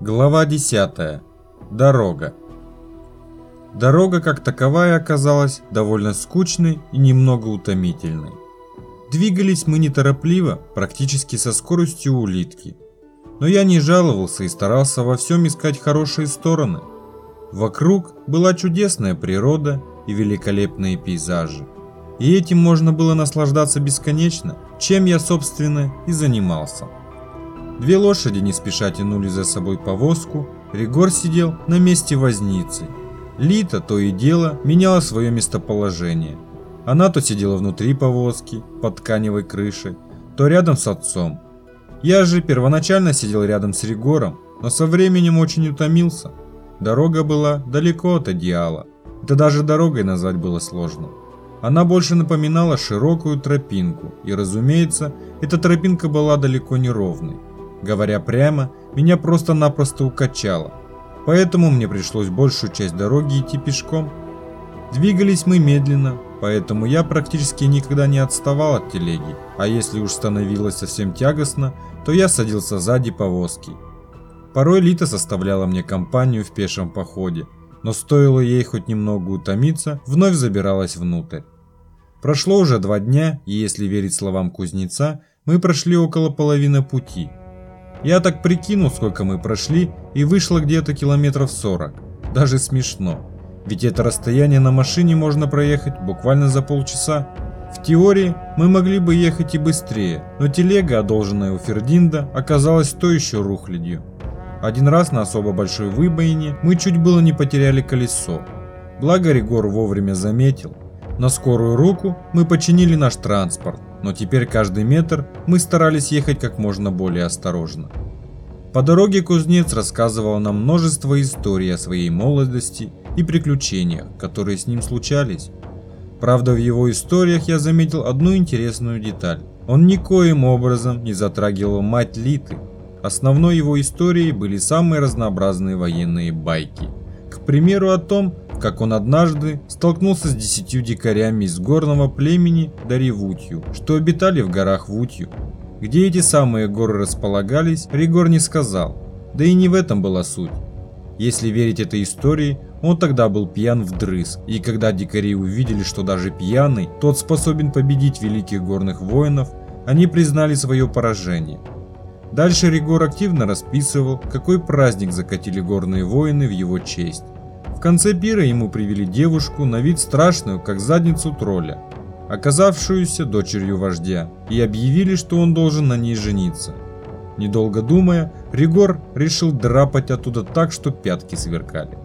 Глава 10. Дорога. Дорога как таковая оказалась довольно скучной и немного утомительной. Двигались мы неторопливо, практически со скоростью улитки. Но я не жаловался и старался во всем искать хорошие стороны. Вокруг была чудесная природа и великолепные пейзажи. И этим можно было наслаждаться бесконечно, чем я, собственно, и занимался. Две лошади не спеша тянули за собой повозку, Ригор сидел на месте возницы. Лита то и дело меняла свое местоположение. Она то сидела внутри повозки, под тканевой крышей, то рядом с отцом. Я же первоначально сидел рядом с Ригором, но со временем очень утомился. Дорога была далеко от идеала. Это даже дорогой назвать было сложно. Она больше напоминала широкую тропинку, и, разумеется, эта тропинка была далеко не ровной. Говоря прямо, меня просто-напросто укачало. Поэтому мне пришлось большую часть дороги идти пешком. Двигались мы медленно, поэтому я практически никогда не отставал от телеги, а если уж становилось совсем тягостно, то я садился сзади повозки. Порой Лита составляла мне компанию в пешем походе, но стоило ей хоть немного утомиться, вновь забиралась внутрь. Прошло уже два дня, и если верить словам кузнеца, мы прошли около половины пути – я так прикинул, сколько мы прошли, и вышло где-то километров 40. Даже смешно. Ведь это расстояние на машине можно проехать буквально за полчаса. В теории мы могли бы ехать и быстрее, но телега, одолженная у Фердинда, оказалась то еще рухлядью. Один раз на особо большой выбоине мы чуть было не потеряли колесо. Благо Ригор вовремя заметил. На скорую руку мы починили наш транспорт, но теперь каждый метр мы старались ехать как можно более осторожно. По дороге кузнец рассказывал нам множество историй о своей молодости и приключениях, которые с ним случались. Правда, в его историях я заметил одну интересную деталь. Он никоим образом не затрагивал мать Литы. Основной его историей были самые разнообразные военные байки. К примеру о том, как он однажды столкнулся с десятью дикарями из горного племени Даривутью, что обитали в горах Вутью. Где эти самые горы располагались, Ригор не сказал, да и не в этом была суть. Если верить этой истории, он тогда был пьян в дрыз, и когда дикари увидели, что даже пьяный, тот способен победить великих горных воинов, они признали свое поражение. Дальше Ригор активно расписывал, какой праздник закатили горные воины в его честь конце пира ему привели девушку на вид страшную, как задницу тролля, оказавшуюся дочерью вождя, и объявили, что он должен на ней жениться. Недолго думая, Ригор решил драпать оттуда так, что пятки сверкали.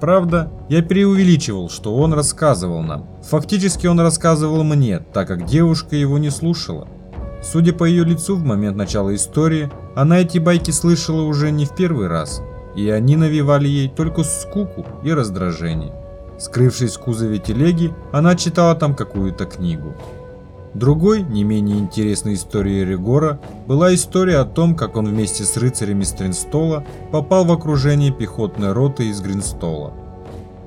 Правда, я преувеличивал, что он рассказывал нам. Фактически он рассказывал мне, так как девушка его не слушала. Судя по ее лицу в момент начала истории, она эти байки слышала уже не в первый раз – и они навевали ей только скуку и раздражение. Скрывшись в кузове телеги, она читала там какую-то книгу. Другой, не менее интересной историей Регора была история о том, как он вместе с рыцарями Стринстола попал в окружение пехотной роты из Гринстола.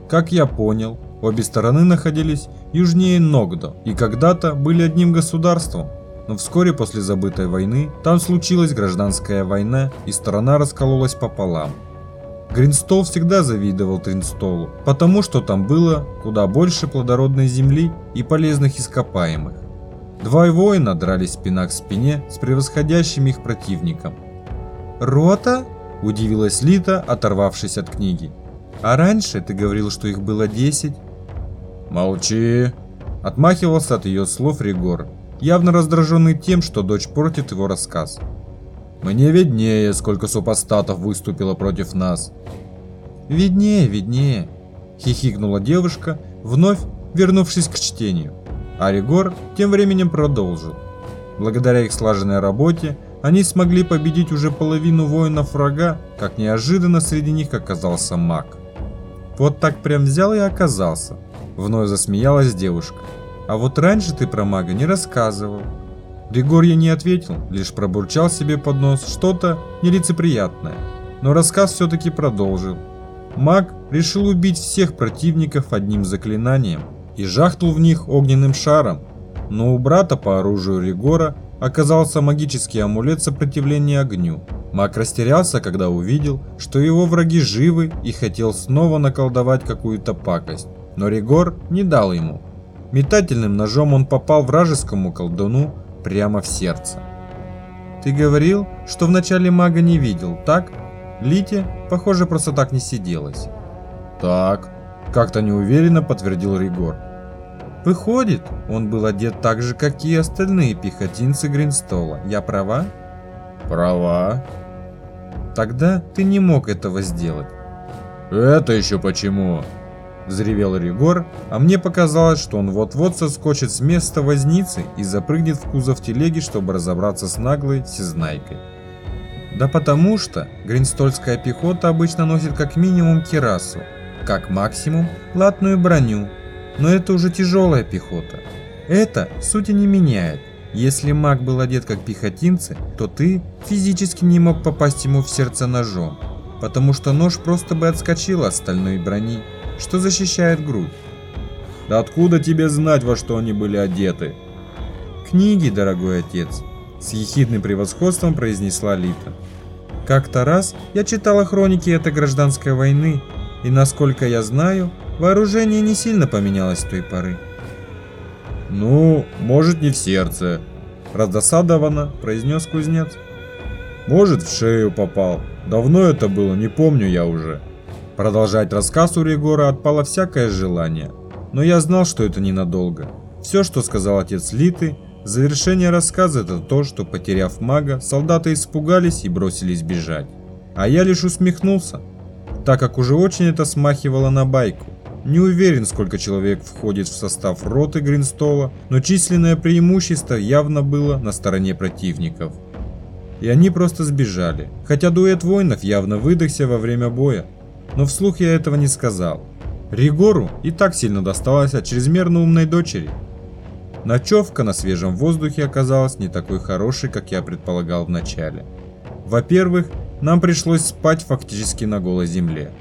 Как я понял, обе стороны находились южнее Ногдо и когда-то были одним государством, но вскоре после забытой войны там случилась гражданская война и сторона раскололась пополам – Гринстол всегда завидовал Тринстолу, потому что там было куда больше плодородной земли и полезных ископаемых. Два воина дрались спина к спине с превосходящим их противником. «Рота?» – удивилась Лита, оторвавшись от книги. «А раньше ты говорил, что их было десять?» «Молчи!» – отмахивался от ее слов Ригор, явно раздраженный тем, что дочь портит его рассказ. Мне виднее, сколько супостатов выступило против нас. Виднее, виднее, хихикнула девушка, вновь вернувшись к чтению. Аригор тем временем продолжил. Благодаря их слаженной работе, они смогли победить уже половину воинов врага, как неожиданно среди них оказался маг. Вот так прям взял и оказался. Вновь засмеялась девушка. А вот раньше ты про мага не рассказывал. Григорий не ответил, лишь пробурчал себе под нос что-то нелицеприятное. Но рассказ все-таки продолжил. Маг решил убить всех противников одним заклинанием и жахнул в них огненным шаром. Но у брата по оружию Ригора оказался магический амулет сопротивления огню. Маг растерялся, когда увидел, что его враги живы и хотел снова наколдовать какую-то пакость, но Ригор не дал ему. Метательным ножом он попал вражескому колдуну прямо в сердце. «Ты говорил, что вначале мага не видел, так?» Лите, похоже, просто так не сиделось. «Так», – как-то неуверенно подтвердил Ригор. «Выходит, он был одет так же, как и остальные пехотинцы Гринстола. Я права?» «Права». «Тогда ты не мог этого сделать». «Это еще почему?» Взревел Ригор, а мне показалось, что он вот-вот соскочит с места возницы и запрыгнет в кузов телеги, чтобы разобраться с наглой всезнайкой. Да потому что гринстольская пехота обычно носит как минимум кирасу, как максимум латную броню, но это уже тяжелая пехота. Это сути не меняет. Если маг был одет как пехотинцы, то ты физически не мог попасть ему в сердце ножом, потому что нож просто бы отскочил от стальной брони что защищает грудь. Да откуда тебе знать, во что они были одеты? Книги, дорогой отец, с ехидным превосходством произнесла Лита. Как-то раз я читала хроники этой гражданской войны, и насколько я знаю, вооружение не сильно поменялось с той поры. Ну, может не в сердце, раздосадованно произнес кузнец. Может в шею попал. Давно это было, не помню я уже. Продолжать рассказ у Регора отпало всякое желание, но я знал, что это ненадолго. Все, что сказал отец Литы, завершение рассказа это то, что потеряв мага, солдаты испугались и бросились бежать. А я лишь усмехнулся, так как уже очень это смахивало на байку. Не уверен, сколько человек входит в состав роты Гринстола, но численное преимущество явно было на стороне противников. И они просто сбежали, хотя дуэт воинов явно выдохся во время боя но вслух я этого не сказал. Ригору и так сильно досталось от чрезмерно умной дочери. Ночевка на свежем воздухе оказалась не такой хорошей, как я предполагал вначале. Во-первых, нам пришлось спать фактически на голой земле.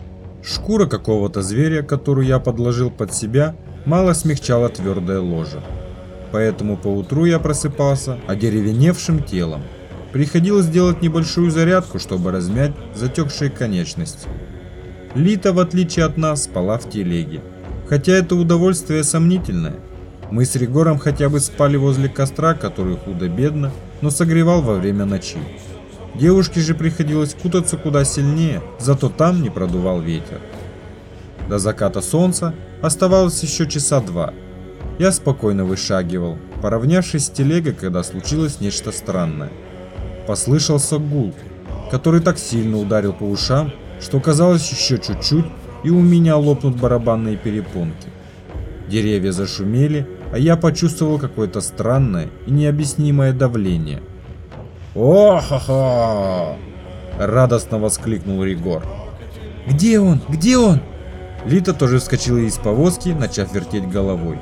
Шкура какого-то зверя, которую я подложил под себя, мало смягчала твердое ложе. Поэтому поутру я просыпался одеревеневшим телом. Приходилось делать небольшую зарядку, чтобы размять затекшие конечности. Лита, в отличие от нас, спала в телеге. Хотя это удовольствие сомнительное. Мы с Ригором хотя бы спали возле костра, который худо-бедно, но согревал во время ночи. Девушке же приходилось кутаться куда сильнее, зато там не продувал ветер. До заката солнца оставалось еще часа два. Я спокойно вышагивал, поравнявшись с телегой, когда случилось нечто странное. Послышался гул, который так сильно ударил по ушам, что казалось еще чуть-чуть, и у меня лопнут барабанные перепонки. Деревья зашумели, а я почувствовал какое-то странное и необъяснимое давление. «О-хо-хо!» – радостно воскликнул Ригор. «Где он? Где он?» Лита тоже вскочила из повозки, начав вертеть головой.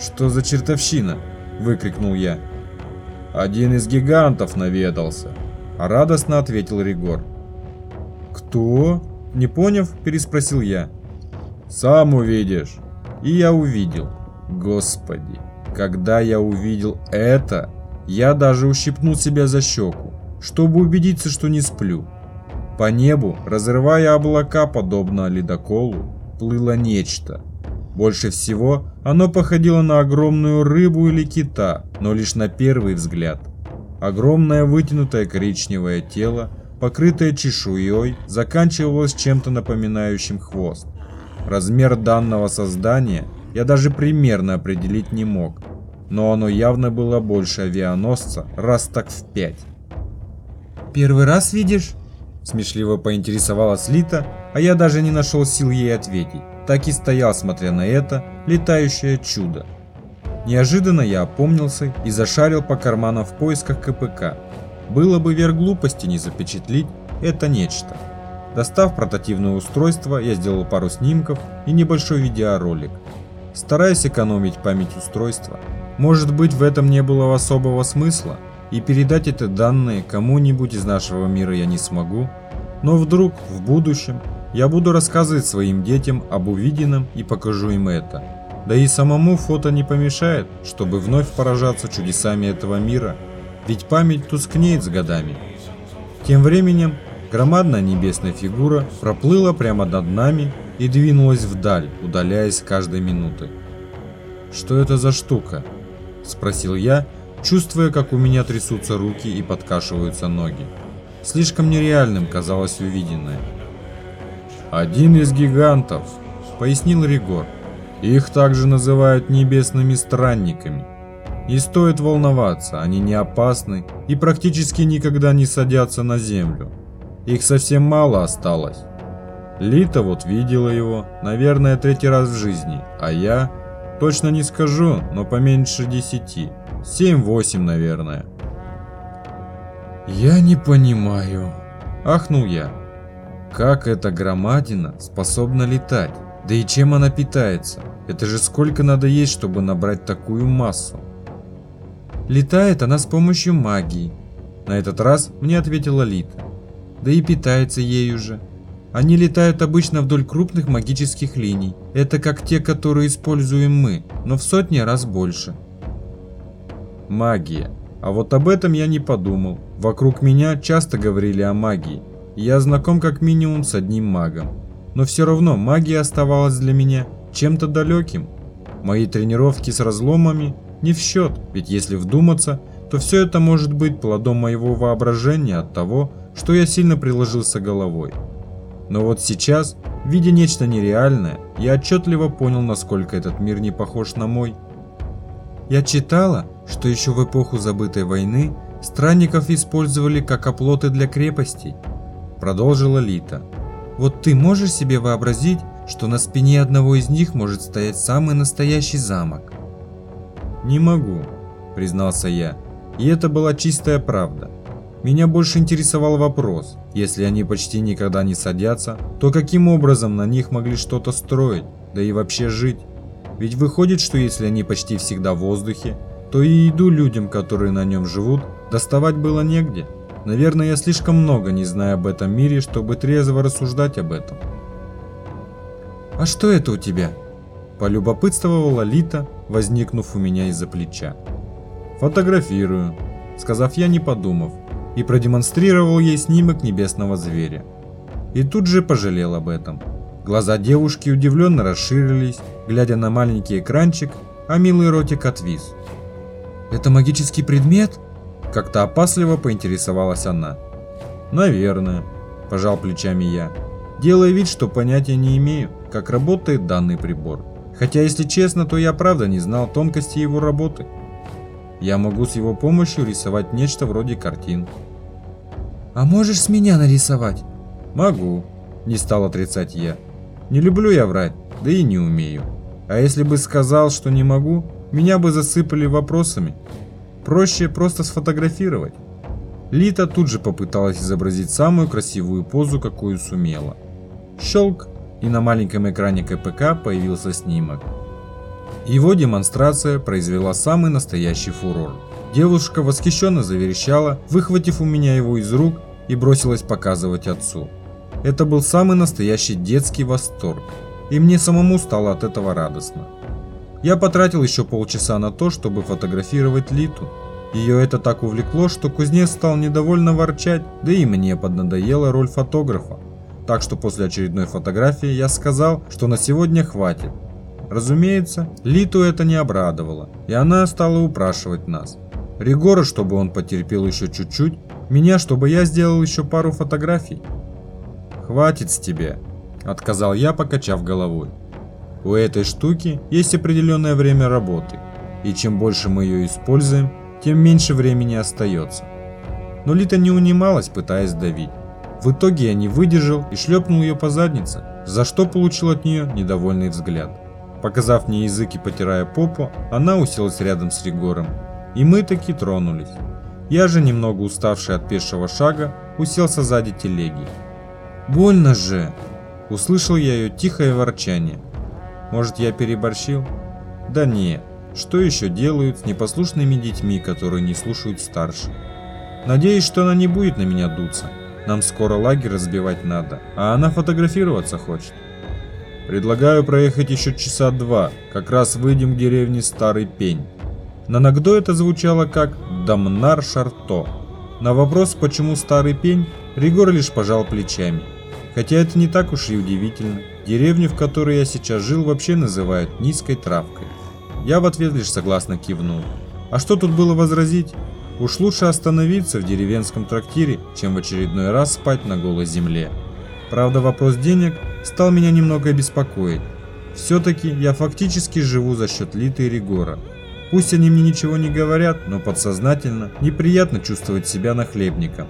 «Что за чертовщина?» – выкрикнул я. «Один из гигантов наведался», – радостно ответил Ригор. «Кто?» Не поняв, переспросил я. «Сам увидишь». И я увидел. Господи, когда я увидел это, я даже ущипнул себя за щеку, чтобы убедиться, что не сплю. По небу, разрывая облака, подобно ледоколу, плыло нечто. Больше всего оно походило на огромную рыбу или кита, но лишь на первый взгляд. Огромное вытянутое коричневое тело покрытая чешуей, заканчивалась чем-то напоминающим хвост. Размер данного создания я даже примерно определить не мог, но оно явно было больше авианосца, раз так в пять. «Первый раз видишь?» Смешливо поинтересовалась Лита, а я даже не нашел сил ей ответить. Так и стоял, смотря на это летающее чудо. Неожиданно я опомнился и зашарил по карманам в поисках КПК, было бы верх глупости не запечатлить это нечто. Достав портативное устройство, я сделал пару снимков и небольшой видеоролик. Стараясь экономить память устройства, может быть в этом не было особого смысла, и передать эти данные кому-нибудь из нашего мира я не смогу, но вдруг в будущем я буду рассказывать своим детям об увиденном и покажу им это. Да и самому фото не помешает, чтобы вновь поражаться чудесами этого мира ведь память тускнеет с годами. Тем временем громадная небесная фигура проплыла прямо над нами и двинулась вдаль, удаляясь каждой минуты. «Что это за штука?» – спросил я, чувствуя, как у меня трясутся руки и подкашиваются ноги. Слишком нереальным казалось увиденное. «Один из гигантов», – пояснил Ригор. «Их также называют небесными странниками. Не стоит волноваться, они не опасны и практически никогда не садятся на землю. Их совсем мало осталось. Лита вот видела его, наверное, третий раз в жизни, а я точно не скажу, но поменьше десяти. Семь-восемь, наверное. «Я не понимаю», – ахнул я. «Как эта громадина способна летать? Да и чем она питается? Это же сколько надо есть, чтобы набрать такую массу?» Летает она с помощью магии. На этот раз мне ответила Лита. Да и питается ею же. Они летают обычно вдоль крупных магических линий. Это как те, которые используем мы, но в сотни раз больше. Магия. А вот об этом я не подумал. Вокруг меня часто говорили о магии. Я знаком как минимум с одним магом. Но все равно магия оставалась для меня чем-то далеким. Мои тренировки с разломами не в счет, ведь если вдуматься, то все это может быть плодом моего воображения от того, что я сильно приложился головой. Но вот сейчас, видя нечто нереальное, я отчетливо понял, насколько этот мир не похож на мой. Я читала, что еще в эпоху забытой войны странников использовали как оплоты для крепостей, продолжила Лита. Вот ты можешь себе вообразить, что на спине одного из них может стоять самый настоящий замок? «Не могу», – признался я. И это была чистая правда. Меня больше интересовал вопрос, если они почти никогда не садятся, то каким образом на них могли что-то строить, да и вообще жить? Ведь выходит, что если они почти всегда в воздухе, то и еду людям, которые на нем живут, доставать было негде. Наверное, я слишком много не знаю об этом мире, чтобы трезво рассуждать об этом. «А что это у тебя?» Полюбопытствовала Лита, возникнув у меня из-за плеча. «Фотографирую», — сказав я, не подумав, и продемонстрировал ей снимок небесного зверя. И тут же пожалел об этом. Глаза девушки удивленно расширились, глядя на маленький экранчик, а милый ротик отвис. «Это магический предмет?» Как-то опасливо поинтересовалась она. «Наверное», – пожал плечами я, делая вид, что понятия не имею, как работает данный прибор. Хотя, если честно, то я правда не знал тонкости его работы. Я могу с его помощью рисовать нечто вроде картин. «А можешь с меня нарисовать?» «Могу», – не стал отрицать я. «Не люблю я врать, да и не умею. А если бы сказал, что не могу, меня бы засыпали вопросами. Проще просто сфотографировать». Лита тут же попыталась изобразить самую красивую позу, какую сумела. Щелк, и на маленьком экране КПК появился снимок. Его демонстрация произвела самый настоящий фурор. Девушка восхищенно заверещала, выхватив у меня его из рук и бросилась показывать отцу. Это был самый настоящий детский восторг, и мне самому стало от этого радостно. Я потратил еще полчаса на то, чтобы фотографировать Литу. Ее это так увлекло, что кузнец стал недовольно ворчать, да и мне поднадоела роль фотографа. Так что после очередной фотографии я сказал, что на сегодня хватит. Разумеется, Литу это не обрадовало, и она стала упрашивать нас. Ригора, чтобы он потерпел еще чуть-чуть, меня, чтобы я сделал еще пару фотографий. «Хватит с тебя», – отказал я, покачав головой. У этой штуки есть определенное время работы, и чем больше мы ее используем, тем меньше времени остается. Но Лита не унималась, пытаясь давить. В итоге я не выдержал и шлепнул ее по заднице, за что получил от нее недовольный взгляд. Показав мне язык и потирая попу, она уселась рядом с Ригором. И мы таки тронулись. Я же, немного уставший от пешего шага, уселся сзади телеги. «Больно же!» Услышал я ее тихое ворчание. Может, я переборщил? Да нет. Что еще делают с непослушными детьми, которые не слушают старших? Надеюсь, что она не будет на меня дуться. Нам скоро лагерь разбивать надо, а она фотографироваться хочет. Предлагаю проехать еще часа два, как раз выйдем к деревне Старый Пень. На Нагдо это звучало как Дамнар Шарто. На вопрос, почему старый пень, Ригор лишь пожал плечами. Хотя это не так уж и удивительно. Деревню, в которой я сейчас жил, вообще называют низкой травкой. Я в ответ лишь согласно кивнул. А что тут было возразить? Уж лучше остановиться в деревенском трактире, чем в очередной раз спать на голой земле. Правда, вопрос денег стал меня немного беспокоить. Все-таки я фактически живу за счет Литы и Ригора. Пусть они мне ничего не говорят, но подсознательно неприятно чувствовать себя нахлебником.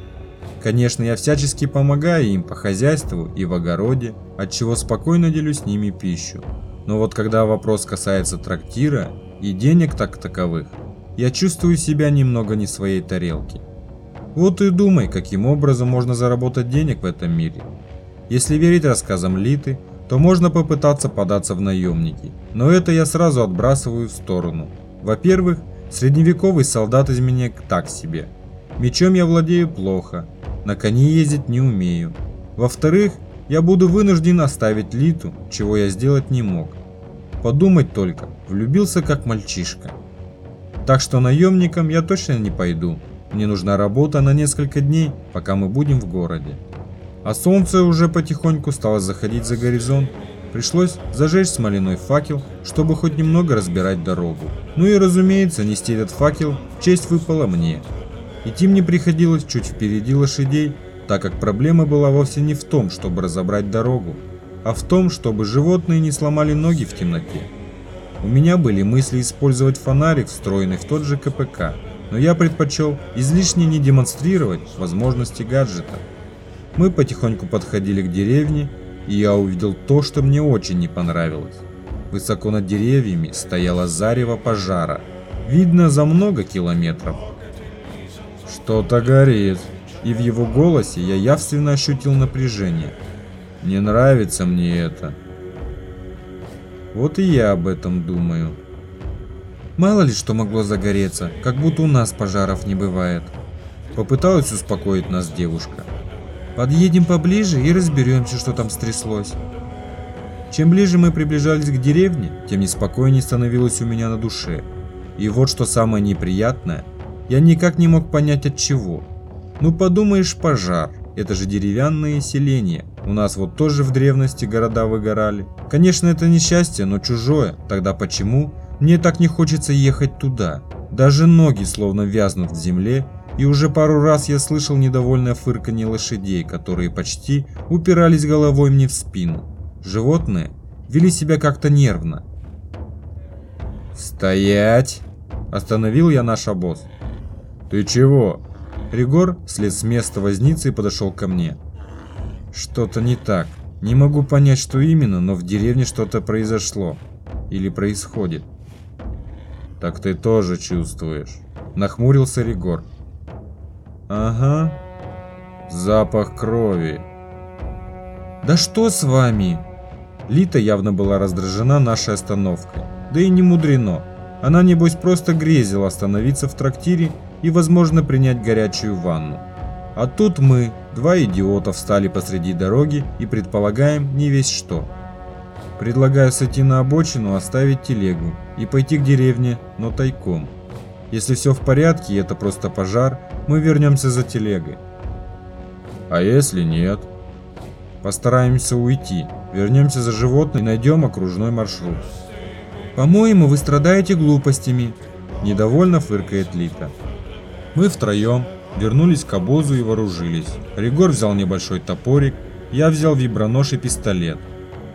Конечно, я всячески помогаю им по хозяйству и в огороде, от чего спокойно делю с ними пищу. Но вот когда вопрос касается трактира и денег так таковых, я чувствую себя немного не своей тарелки. Вот и думай, каким образом можно заработать денег в этом мире. Если верить рассказам Литы, то можно попытаться податься в наемники, но это я сразу отбрасываю в сторону. Во-первых, средневековый солдат из меня так себе. Мечом я владею плохо, на коне ездить не умею. Во-вторых, я буду вынужден оставить Литу, чего я сделать не мог. Подумать только, влюбился как мальчишка. Так что наемником я точно не пойду. Мне нужна работа на несколько дней, пока мы будем в городе. А солнце уже потихоньку стало заходить за горизонт. Пришлось зажечь смоляной факел, чтобы хоть немного разбирать дорогу. Ну и разумеется, нести этот факел честь выпала мне. Идти мне приходилось чуть впереди лошадей, так как проблема была вовсе не в том, чтобы разобрать дорогу, а в том, чтобы животные не сломали ноги в темноте. У меня были мысли использовать фонарик, встроенный в тот же КПК, но я предпочел излишне не демонстрировать возможности гаджета. Мы потихоньку подходили к деревне, и я увидел то, что мне очень не понравилось. Высоко над деревьями стояло зарево пожара, видно за много километров. Что-то горит, и в его голосе я явственно ощутил напряжение. Не нравится мне это. Вот и я об этом думаю. Мало ли что могло загореться, как будто у нас пожаров не бывает. Попыталась успокоить нас девушка. Подъедем поближе и разберемся, что там стряслось. Чем ближе мы приближались к деревне, тем неспокойнее становилось у меня на душе. И вот что самое неприятное, я никак не мог понять от чего. Ну подумаешь, пожар, это же деревянные селения. У нас вот тоже в древности города выгорали. Конечно, это несчастье, но чужое. Тогда почему мне так не хочется ехать туда? Даже ноги словно вязнут в земле, и уже пару раз я слышал недовольное фырканье лошадей, которые почти упирались головой мне в спину. Животные вели себя как-то нервно. «Стоять!» – остановил я наш обоз. «Ты чего?» Ригор слез с места возницы и подошел ко мне. «Что-то не так. Не могу понять, что именно, но в деревне что-то произошло. Или происходит». «Так ты тоже чувствуешь?» Нахмурился Ригор. Ага. Запах крови. Да что с вами? Лита явно была раздражена нашей остановкой. Да и не мудрено. Она, небось, просто грезила остановиться в трактире и, возможно, принять горячую ванну. А тут мы, два идиота, встали посреди дороги и предполагаем не весь что. Предлагаю сойти на обочину, оставить телегу и пойти к деревне, но тайком. Если все в порядке и это просто пожар, мы вернемся за телегой. А если нет? Постараемся уйти, вернемся за животным и найдем окружной маршрут. По-моему, вы страдаете глупостями, недовольно фыркает Лита. Мы втроем вернулись к обозу и вооружились. Ригор взял небольшой топорик, я взял вибронож и пистолет.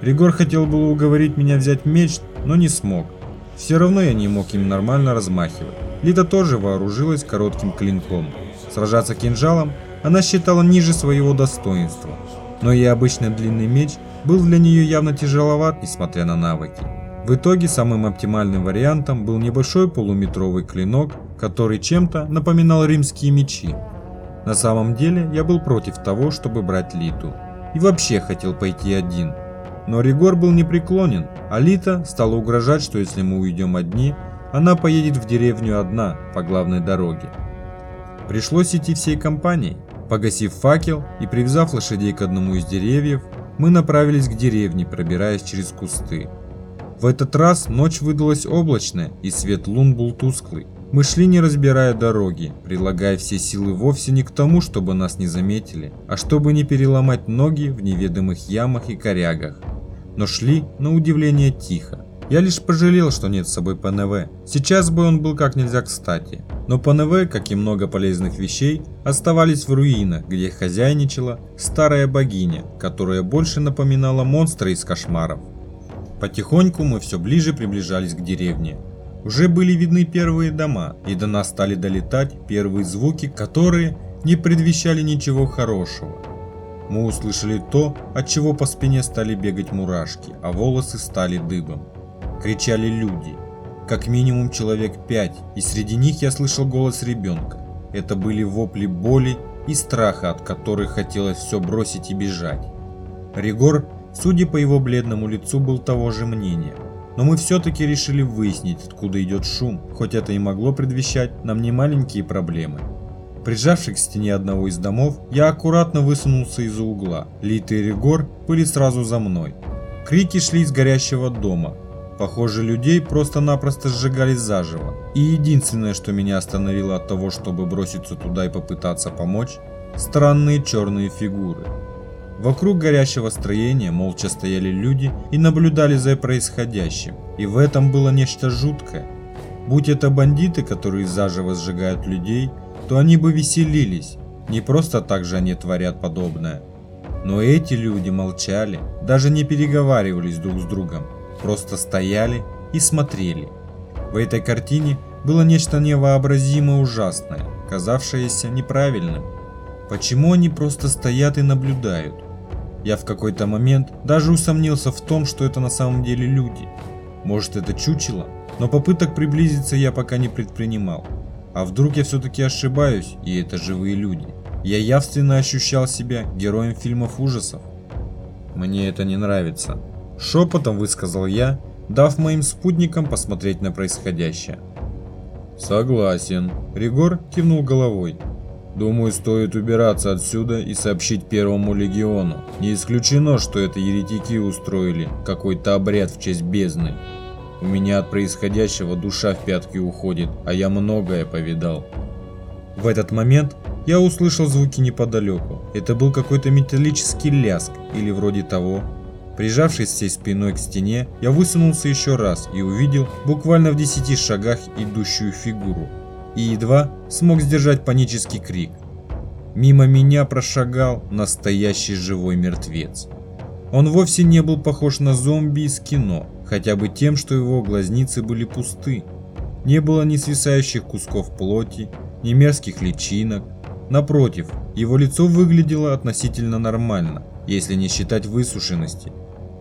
Ригор хотел было уговорить меня взять меч, но не смог. Все равно я не мог им нормально размахивать. Лита тоже вооружилась коротким клинком. Сражаться кинжалом она считала ниже своего достоинства. Но и обычный длинный меч был для нее явно тяжеловат, несмотря на навыки. В итоге самым оптимальным вариантом был небольшой полуметровый клинок, который чем-то напоминал римские мечи. На самом деле я был против того, чтобы брать Литу. И вообще хотел пойти один. Но Ригор был непреклонен, а Лита стала угрожать, что если мы уйдем одни, она поедет в деревню одна по главной дороге. Пришлось идти всей компанией. Погасив факел и привязав лошадей к одному из деревьев, мы направились к деревне, пробираясь через кусты. В этот раз ночь выдалась облачная, и свет лун был тусклый. Мы шли не разбирая дороги, прилагая все силы вовсе не к тому, чтобы нас не заметили, а чтобы не переломать ноги в неведомых ямах и корягах. Но шли, на удивление, тихо. Я лишь пожалел, что нет с собой ПНВ. Сейчас бы он был как нельзя кстати. Но ПНВ, как и много полезных вещей, оставались в руинах, где хозяйничала старая богиня, которая больше напоминала монстра из кошмаров. Потихоньку мы все ближе приближались к деревне. Уже были видны первые дома, и до нас стали долетать первые звуки, которые не предвещали ничего хорошего. Мы услышали то, от чего по спине стали бегать мурашки, а волосы стали дыбом. Кричали люди. Как минимум человек пять, и среди них я слышал голос ребенка. Это были вопли боли и страха, от которых хотелось все бросить и бежать. Ригор, судя по его бледному лицу, был того же мнения – но мы все-таки решили выяснить, откуда идет шум, хоть это и могло предвещать нам немаленькие проблемы. Прижавшись к стене одного из домов, я аккуратно высунулся из-за угла. Лита и Ригор были сразу за мной. Крики шли из горящего дома. Похоже, людей просто-напросто сжигали заживо. И единственное, что меня остановило от того, чтобы броситься туда и попытаться помочь, странные черные фигуры. Вокруг горящего строения молча стояли люди и наблюдали за происходящим. И в этом было нечто жуткое. Будь это бандиты, которые заживо сжигают людей, то они бы веселились. Не просто так же они творят подобное. Но эти люди молчали, даже не переговаривались друг с другом, просто стояли и смотрели. В этой картине было нечто невообразимо ужасное, казавшееся неправильным. Почему они просто стоят и наблюдают? Я в какой-то момент даже усомнился в том, что это на самом деле люди. Может это чучело? Но попыток приблизиться я пока не предпринимал. А вдруг я все-таки ошибаюсь, и это живые люди? Я явственно ощущал себя героем фильмов ужасов. Мне это не нравится. Шепотом высказал я, дав моим спутникам посмотреть на происходящее. Согласен. Ригор кивнул головой. Думаю, стоит убираться отсюда и сообщить Первому Легиону. Не исключено, что это еретики устроили какой-то обряд в честь бездны. У меня от происходящего душа в пятки уходит, а я многое повидал. В этот момент я услышал звуки неподалеку. Это был какой-то металлический ляск или вроде того. Прижавшись всей спиной к стене, я высунулся еще раз и увидел буквально в десяти шагах идущую фигуру и едва смог сдержать панический крик. Мимо меня прошагал настоящий живой мертвец. Он вовсе не был похож на зомби из кино, хотя бы тем, что его глазницы были пусты. Не было ни свисающих кусков плоти, ни мерзких личинок. Напротив, его лицо выглядело относительно нормально, если не считать высушенности.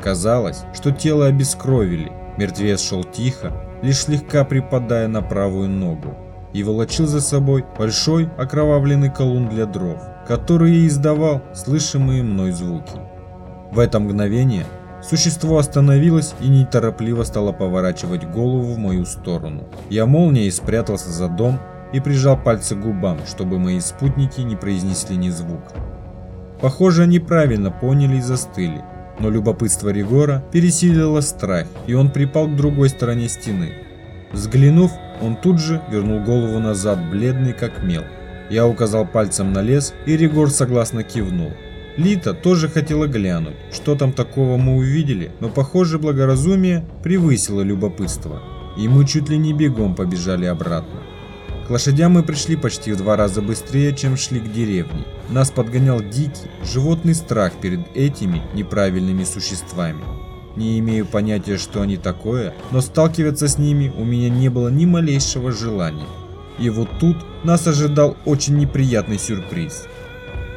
Казалось, что тело обескровили, мертвец шел тихо, лишь слегка припадая на правую ногу и волочил за собой большой окровавленный колун для дров, который и издавал слышимые мной звуки. В это мгновение существо остановилось и неторопливо стало поворачивать голову в мою сторону. Я молнией спрятался за дом и прижал пальцы к губам, чтобы мои спутники не произнесли ни звука. Похоже, они правильно поняли и застыли, но любопытство Ригора пересилило страх, и он припал к другой стороне стены. Взглянув он тут же вернул голову назад, бледный как мел. Я указал пальцем на лес, и Ригор согласно кивнул. Лита тоже хотела глянуть, что там такого мы увидели, но похоже благоразумие превысило любопытство, и мы чуть ли не бегом побежали обратно. К лошадям мы пришли почти в два раза быстрее, чем шли к деревне. Нас подгонял дикий, животный страх перед этими неправильными существами. Не имею понятия, что они такое, но сталкиваться с ними у меня не было ни малейшего желания. И вот тут нас ожидал очень неприятный сюрприз.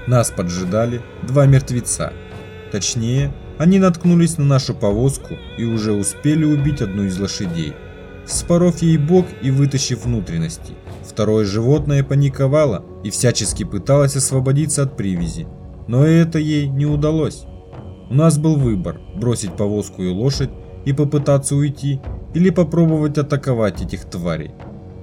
Нас поджидали два мертвеца. Точнее, они наткнулись на нашу повозку и уже успели убить одну из лошадей, вспоров ей бок и вытащив внутренности. Второе животное паниковало и всячески пыталось освободиться от привязи, но это ей не удалось. У нас был выбор – бросить повозку и лошадь и попытаться уйти, или попробовать атаковать этих тварей.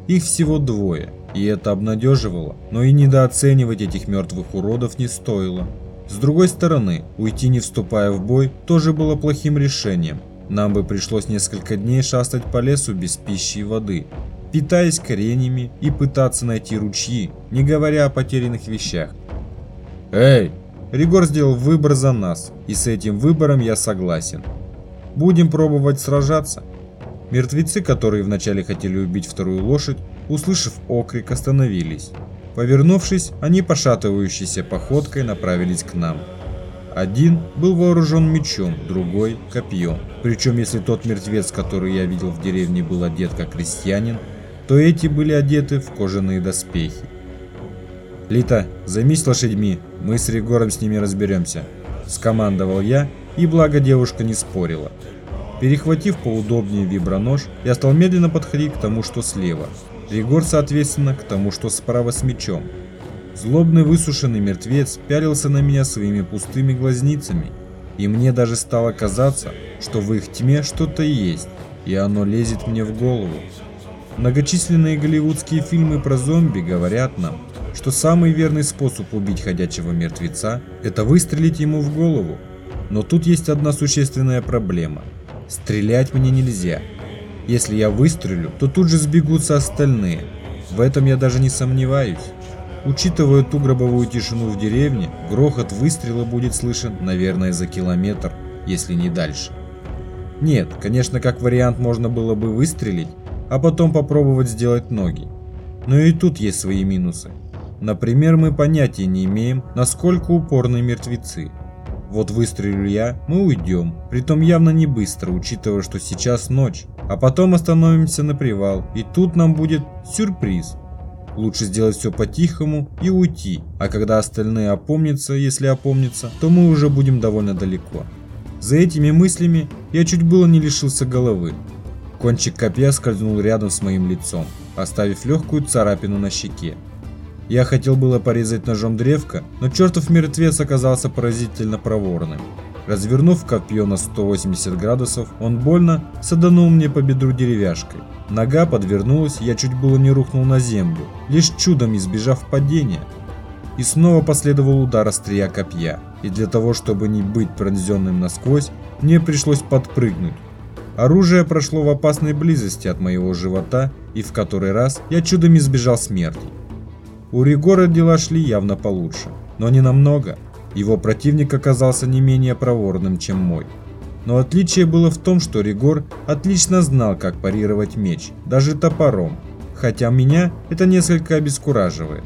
Их всего двое, и это обнадеживало, но и недооценивать этих мертвых уродов не стоило. С другой стороны, уйти не вступая в бой тоже было плохим решением. Нам бы пришлось несколько дней шастать по лесу без пищи и воды. питаясь коренями и пытаться найти ручьи, не говоря о потерянных вещах. «Эй!» Ригор сделал выбор за нас, и с этим выбором я согласен. Будем пробовать сражаться. Мертвецы, которые вначале хотели убить вторую лошадь, услышав окрик, остановились. Повернувшись, они пошатывающейся походкой направились к нам. Один был вооружен мечом, другой – копьем. Причем, если тот мертвец, который я видел в деревне, был одет как крестьянин, то эти были одеты в кожаные доспехи. «Лита, займись лошадьми, мы с Ригором с ними разберемся», – скомандовал я, и благо девушка не спорила. Перехватив поудобнее вибронож, я стал медленно подходить к тому, что слева. Ригор, соответственно, к тому, что справа с мечом. Злобный высушенный мертвец пялился на меня своими пустыми глазницами, и мне даже стало казаться, что в их тьме что-то есть, и оно лезет мне в голову. Многочисленные голливудские фильмы про зомби говорят нам, что самый верный способ убить ходячего мертвеца – это выстрелить ему в голову. Но тут есть одна существенная проблема. Стрелять мне нельзя. Если я выстрелю, то тут же сбегутся остальные. В этом я даже не сомневаюсь. Учитывая ту гробовую тишину в деревне, грохот выстрела будет слышен, наверное, за километр, если не дальше. Нет, конечно, как вариант можно было бы выстрелить, а потом попробовать сделать ноги. Но и тут есть свои минусы. Например, мы понятия не имеем, насколько упорны мертвецы. Вот выстрелю я, мы уйдем, притом явно не быстро, учитывая, что сейчас ночь. А потом остановимся на привал, и тут нам будет сюрприз. Лучше сделать все по-тихому и уйти, а когда остальные опомнятся, если опомнятся, то мы уже будем довольно далеко. За этими мыслями я чуть было не лишился головы. Кончик копья скользнул рядом с моим лицом, оставив легкую царапину на щеке. Я хотел было порезать ножом древко, но чертов мертвец оказался поразительно проворным. Развернув копье на 180 градусов, он больно саданул мне по бедру деревяшкой. Нога подвернулась, я чуть было не рухнул на землю, лишь чудом избежав падения. И снова последовал удар острия копья, и для того, чтобы не быть пронзенным насквозь, мне пришлось подпрыгнуть. Оружие прошло в опасной близости от моего живота, и в который раз я чудом избежал смерти. У Ригора дела шли явно получше, но не намного. Его противник оказался не менее проворным, чем мой. Но отличие было в том, что Ригор отлично знал, как парировать меч, даже топором, хотя меня это несколько обескураживает.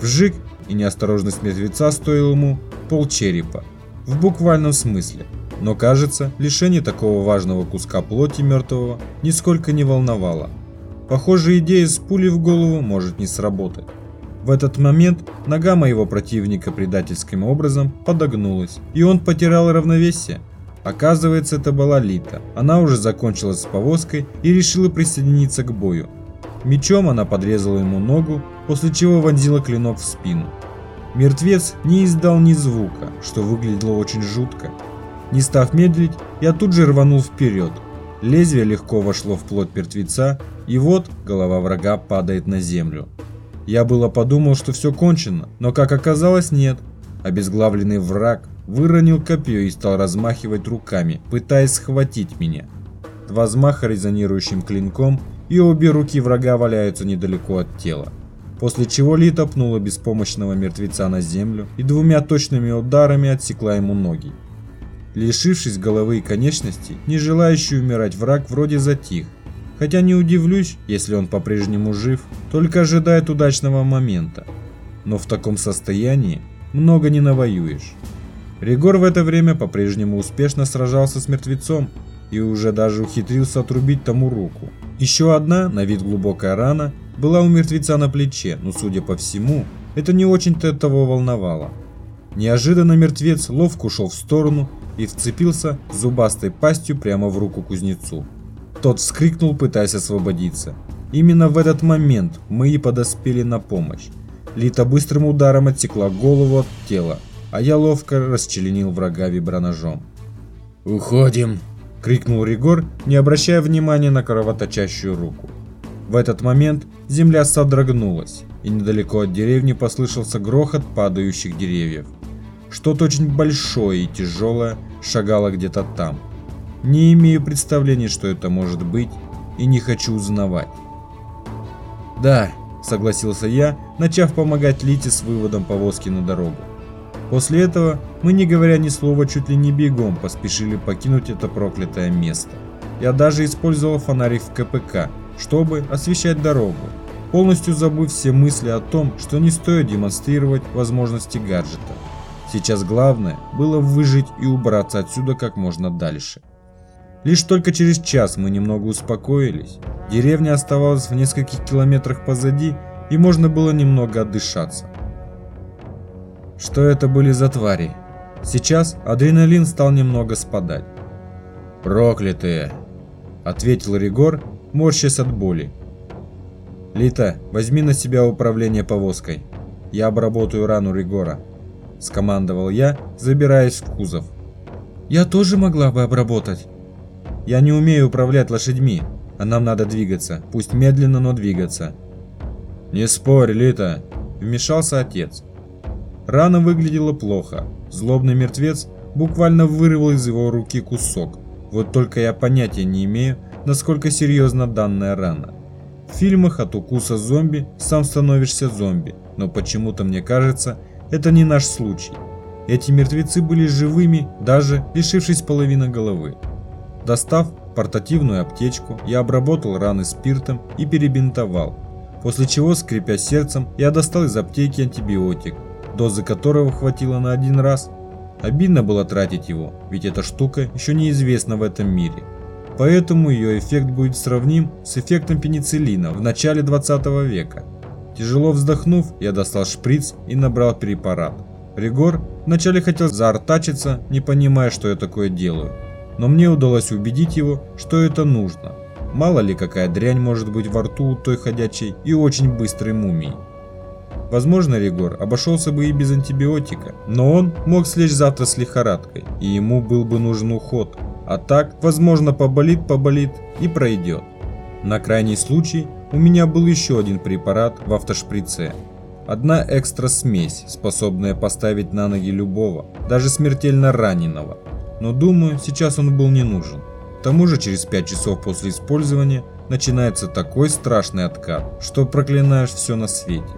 Вжик и неосторожность мертвеца стоил ему полчерепа, в буквальном смысле. Но кажется, лишение такого важного куска плоти мертвого нисколько не волновало. Похоже, идея с пулей в голову может не сработать. В этот момент нога моего противника предательским образом подогнулась, и он потерял равновесие. Оказывается, это была Лита. Она уже закончила с повозкой и решила присоединиться к бою. Мечом она подрезала ему ногу, после чего вонзила клинок в спину. Мертвец не издал ни звука, что выглядело очень жутко. Не став медлить, я тут же рванул вперед. Лезвие легко вошло в плоть мертвеца, и вот голова врага падает на землю. Я было подумал, что все кончено, но как оказалось нет. Обезглавленный враг выронил копье и стал размахивать руками, пытаясь схватить меня. Два взмаха резонирующим клинком, и обе руки врага валяются недалеко от тела. После чего Лита пнула беспомощного мертвеца на землю и двумя точными ударами отсекла ему ноги. Лишившись головы и конечностей, не желающий умирать враг вроде затих, Хотя не удивлюсь, если он по-прежнему жив, только ожидает удачного момента. Но в таком состоянии много не навоюешь. Ригор в это время по-прежнему успешно сражался с мертвецом и уже даже ухитрился отрубить тому руку. Еще одна, на вид глубокая рана, была у мертвеца на плече, но судя по всему, это не очень-то того волновало. Неожиданно мертвец ловко ушел в сторону и вцепился зубастой пастью прямо в руку кузнецу. Тот вскрикнул, пытаясь освободиться. Именно в этот момент мы и подоспели на помощь. Лита быстрым ударом отсекла голову от тела, а я ловко расчленил врага виброножом. «Уходим!» – крикнул Ригор, не обращая внимания на кровоточащую руку. В этот момент земля содрогнулась, и недалеко от деревни послышался грохот падающих деревьев. Что-то очень большое и тяжелое шагало где-то там – не имею представления, что это может быть, и не хочу узнавать. Да, согласился я, начав помогать Лите с выводом повозки на дорогу. После этого мы, не говоря ни слова, чуть ли не бегом поспешили покинуть это проклятое место. Я даже использовал фонарик в КПК, чтобы освещать дорогу, полностью забыв все мысли о том, что не стоит демонстрировать возможности гаджета. Сейчас главное было выжить и убраться отсюда как можно дальше. Лишь только через час мы немного успокоились. Деревня оставалась в нескольких километрах позади, и можно было немного отдышаться. Что это были за твари? Сейчас адреналин стал немного спадать. «Проклятые!» – ответил Ригор, морщась от боли. «Лита, возьми на себя управление повозкой. Я обработаю рану Ригора», – скомандовал я, забираясь в кузов. «Я тоже могла бы обработать». «Я не умею управлять лошадьми, а нам надо двигаться, пусть медленно, но двигаться». «Не спорь, Лита», – вмешался отец. Рана выглядела плохо. Злобный мертвец буквально вырвал из его руки кусок. Вот только я понятия не имею, насколько серьезна данная рана. В фильмах от укуса зомби сам становишься зомби, но почему-то мне кажется, это не наш случай. Эти мертвецы были живыми, даже лишившись половины головы. Достав портативную аптечку, я обработал раны спиртом и перебинтовал, после чего, скрипя сердцем, я достал из аптеки антибиотик, дозы которого хватило на один раз. Обидно было тратить его, ведь эта штука еще неизвестна в этом мире. Поэтому ее эффект будет сравним с эффектом пенициллина в начале 20 века. Тяжело вздохнув, я достал шприц и набрал препарат. Ригор вначале хотел заортачиться, не понимая, что я такое делаю. Но мне удалось убедить его, что это нужно. Мало ли какая дрянь может быть во рту у той ходячей и очень быстрой мумии. Возможно, Ригор обошелся бы и без антибиотика, но он мог слечь завтра с лихорадкой, и ему был бы нужен уход. А так, возможно, поболит-поболит и пройдет. На крайний случай у меня был еще один препарат в автошприце. Одна экстра смесь, способная поставить на ноги любого, даже смертельно раненого. Но думаю, сейчас он был не нужен. К тому же через 5 часов после использования начинается такой страшный откат, что проклинаешь все на свете.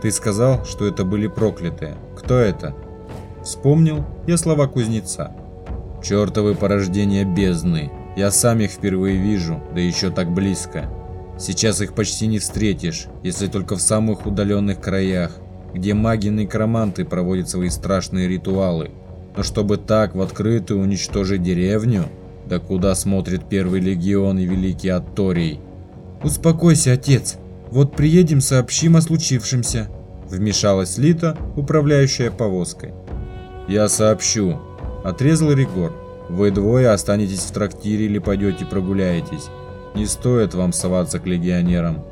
Ты сказал, что это были проклятые. Кто это? Вспомнил я слова кузнеца. Чертовы порождения бездны. Я сам их впервые вижу, да еще так близко. Сейчас их почти не встретишь, если только в самых удаленных краях, где маги-некроманты проводят свои страшные ритуалы. Но чтобы так в открытую уничтожить деревню, да куда смотрит Первый Легион и Великий Атторий? Успокойся, отец. Вот приедем, сообщим о случившемся. Вмешалась Лита, управляющая повозкой. Я сообщу. Отрезал Ригор. Вы двое останетесь в трактире или пойдете прогуляетесь. Не стоит вам соваться к легионерам.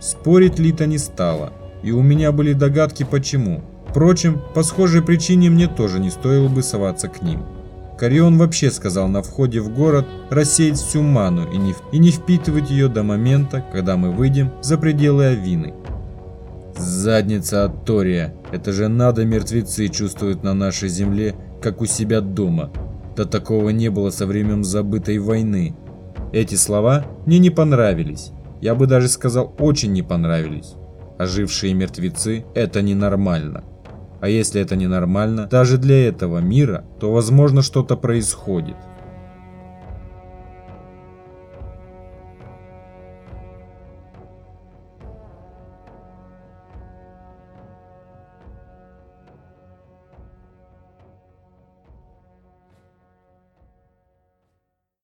Спорить Лита не стала, и у меня были догадки почему. Впрочем, по схожей причине мне тоже не стоило бы соваться к ним. Корион вообще сказал на входе в город рассеять всю ману и не, и не впитывать ее до момента, когда мы выйдем за пределы Авины. Задница от Тория. Это же надо мертвецы чувствуют на нашей земле, как у себя дома. Да такого не было со времен забытой войны. Эти слова мне не понравились. Я бы даже сказал, очень не понравились. Ожившие мертвецы – это ненормально. А если это ненормально, даже для этого мира, то возможно что-то происходит.